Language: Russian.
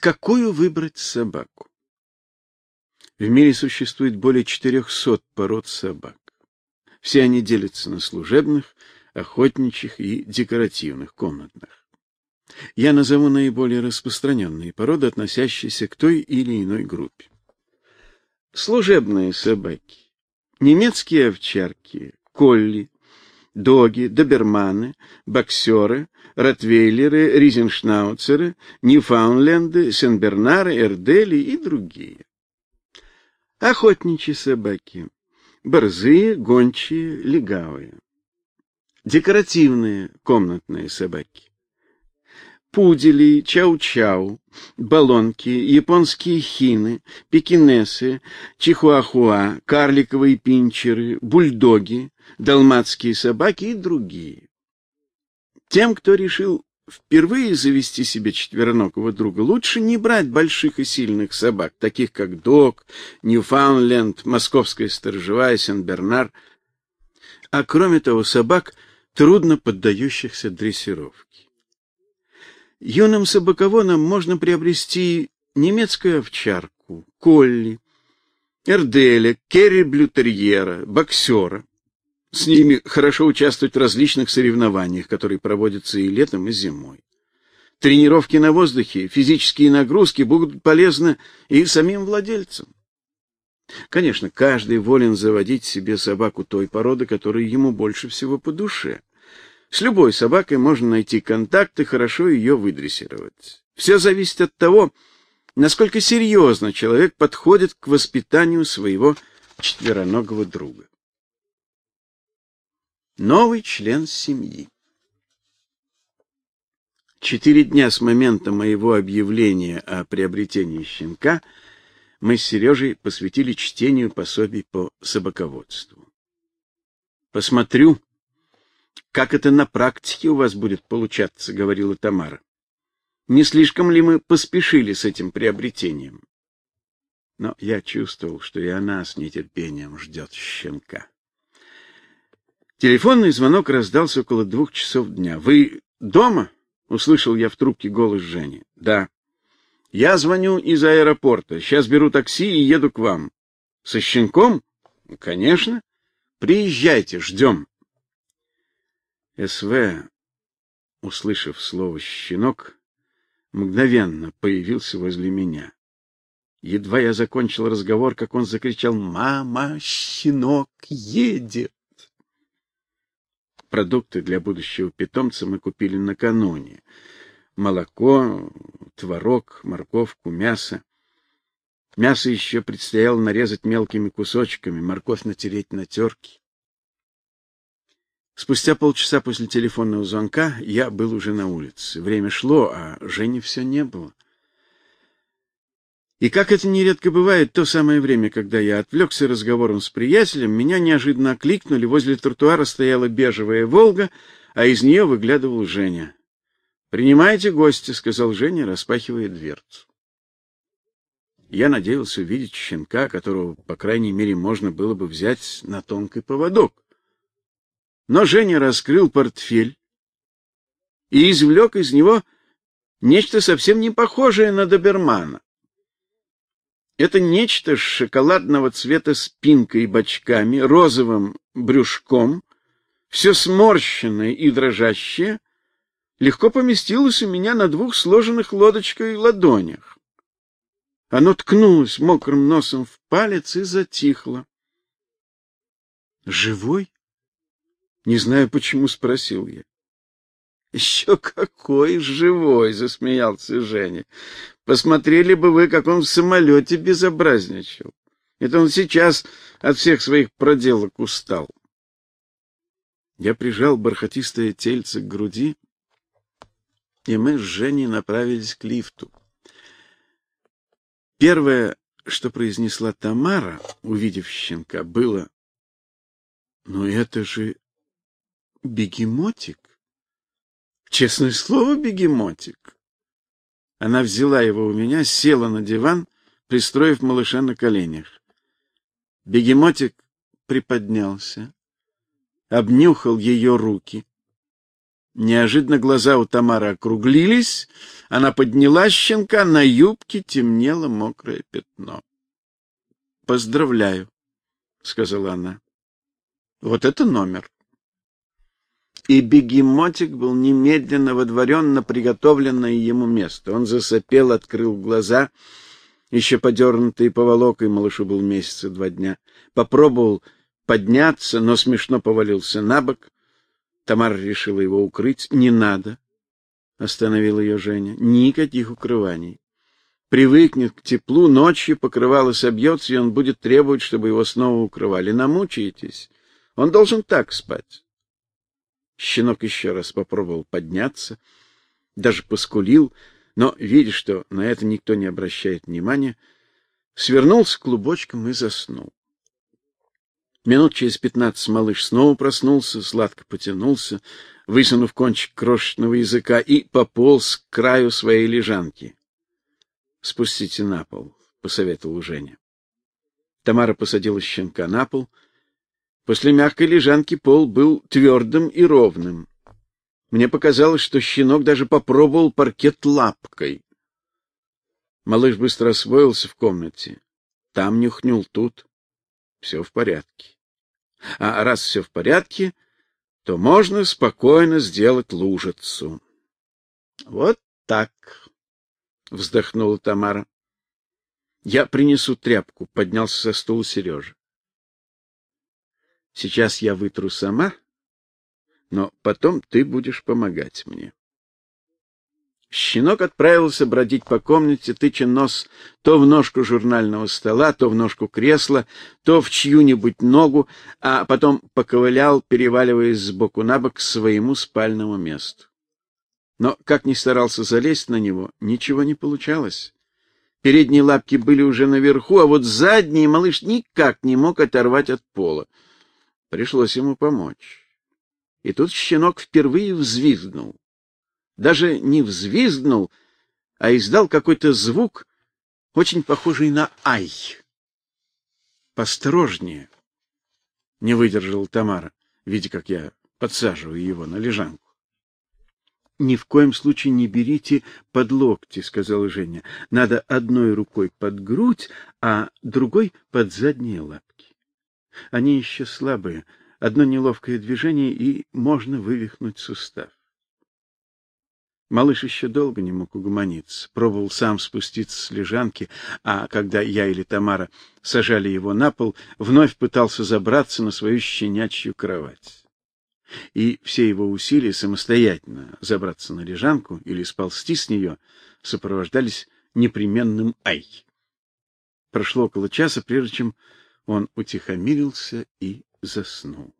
Какую выбрать собаку? В мире существует более 400 пород собак. Все они делятся на служебных, охотничьих и декоративных, комнатных. Я назову наиболее распространенные породы, относящиеся к той или иной группе. Служебные собаки. Немецкие овчарки, колли, доги, доберманы, боксеры, ротвейлеры, ризеншнауцеры, ньюфаундленды, сенбернары, эрдели и другие. Охотничьи собаки. Борзые, гончие, легавые. Декоративные комнатные собаки. Пудели, чау-чау, балонки, японские хины, пекинесы, чихуахуа, карликовые пинчеры, бульдоги, далматские собаки и другие. Тем, кто решил впервые завести себе четвероногого друга, лучше не брать больших и сильных собак, таких как Дог, Ньюфаундленд, Московская сторожевая, Сен-Бернар, а кроме того собак, трудно поддающихся дрессировке. Юным собаководам можно приобрести немецкую овчарку, колли, эрделя, керри-блютерьера, боксера. С ними хорошо участвовать в различных соревнованиях, которые проводятся и летом, и зимой. Тренировки на воздухе, физические нагрузки будут полезны и самим владельцам. Конечно, каждый волен заводить себе собаку той породы, которая ему больше всего по душе. С любой собакой можно найти контакт и хорошо ее выдрессировать. Все зависит от того, насколько серьезно человек подходит к воспитанию своего четвероногого друга. Новый член семьи. Четыре дня с момента моего объявления о приобретении щенка мы с Сережей посвятили чтению пособий по собаководству. Посмотрю, как это на практике у вас будет получаться, говорила Тамара. Не слишком ли мы поспешили с этим приобретением? Но я чувствовал, что и она с нетерпением ждет щенка. Телефонный звонок раздался около двух часов дня. Вы дома? услышал я в трубке голос Жени. Да. Я звоню из аэропорта. Сейчас беру такси и еду к вам. Со щенком? Конечно. Приезжайте, ждем. СВ, услышав слово щенок, мгновенно появился возле меня. Едва я закончил разговор, как он закричал: "Мама, щенок едет!" Продукты для будущего питомца мы купили накануне. Молоко, творог, морковку, мясо. Мясо еще предстояло нарезать мелкими кусочками, морковь натереть на терке. Спустя полчаса после телефонного звонка я был уже на улице. Время шло, а Жени все не было. И как это нередко бывает, то самое время, когда я отвлекся разговором с приятелем, меня неожиданно окликнули, возле тротуара стояла бежевая «Волга», а из нее выглядывал Женя. «Принимайте гостя», — сказал Женя, распахивая дверцу. Я надеялся увидеть щенка, которого, по крайней мере, можно было бы взять на тонкий поводок. Но Женя раскрыл портфель и извлек из него нечто совсем не похожее на добермана. Это нечто с шоколадного цвета спинкой и бочками, розовым брюшком, все сморщенное и дрожащее, легко поместилось у меня на двух сложенных лодочкой ладонях. Оно ткнулось мокрым носом в палец и затихло. Живой? Не знаю почему спросил я. Еще какой живой, засмеялся Женя. Посмотрели бы вы, как он в самолете безобразничал. Это он сейчас от всех своих проделок устал. Я прижал бархатистое тельце к груди, и мы с Женей направились к лифту. Первое, что произнесла Тамара, увидев щенка, было: "Ну это же бегемотик. Честное слово, бегемотик". Она взяла его у меня, села на диван, пристроив малыша на коленях. Бегемотик приподнялся, обнюхал ее руки, Неожиданно глаза у Тамары округлились, она подняла щенка, на юбке темнело мокрое пятно. Поздравляю, сказала она. Вот это номер. И бегемотик был немедленно водворен на приготовленное ему место. Он засопел, открыл глаза, еще подернутые поволокой, малышу был месяца два дня. Попробовал подняться, но смешно повалился на бок. Тамара решила его укрыть. Не надо, остановила ее Женя. Никаких укрываний. Привыкнет к теплу, ночью покрывало собьется, и он будет требовать, чтобы его снова укрывали. Намучаетесь. Он должен так спать. Щенок еще раз попробовал подняться, даже поскулил, но, видя, что на это никто не обращает внимания, свернулся клубочком и заснул. Минут через пятнадцать малыш снова проснулся, сладко потянулся, высунув кончик крошечного языка и пополз к краю своей лежанки. Спустите на пол, посоветовал Женя. Тамара посадила щенка на пол. После мягкой лежанки пол был твердым и ровным. Мне показалось, что щенок даже попробовал паркет лапкой. Малыш быстро освоился в комнате. Там нюхнул, тут. Все в порядке. А раз все в порядке, то можно спокойно сделать лужицу. Вот так, вздохнула Тамара. Я принесу тряпку, поднялся со стула Сережа. Сейчас я вытру сама, но потом ты будешь помогать мне. Щенок отправился бродить по комнате, тыча нос то в ножку журнального стола, то в ножку кресла, то в чью-нибудь ногу, а потом поковылял, переваливаясь с боку на бок к своему спальному месту. Но как ни старался залезть на него, ничего не получалось. Передние лапки были уже наверху, а вот задние малыш никак не мог оторвать от пола. Пришлось ему помочь. И тут щенок впервые взвизгнул. Даже не взвизгнул, а издал какой-то звук, очень похожий на ай. Посторожнее, не выдержала Тамара, видя, как я подсаживаю его на лежанку. Ни в коем случае не берите под локти, сказала Женя. Надо одной рукой под грудь, а другой под задние лапки. Они еще слабые, одно неловкое движение и можно вывихнуть сустав. Малыш еще долго не мог угомониться, пробовал сам спуститься с лежанки, а когда я или Тамара сажали его на пол, вновь пытался забраться на свою щенячью кровать. И все его усилия самостоятельно забраться на лежанку или сползти с нее сопровождались непременным ай. Прошло около часа, прежде чем он утихомирился и заснул.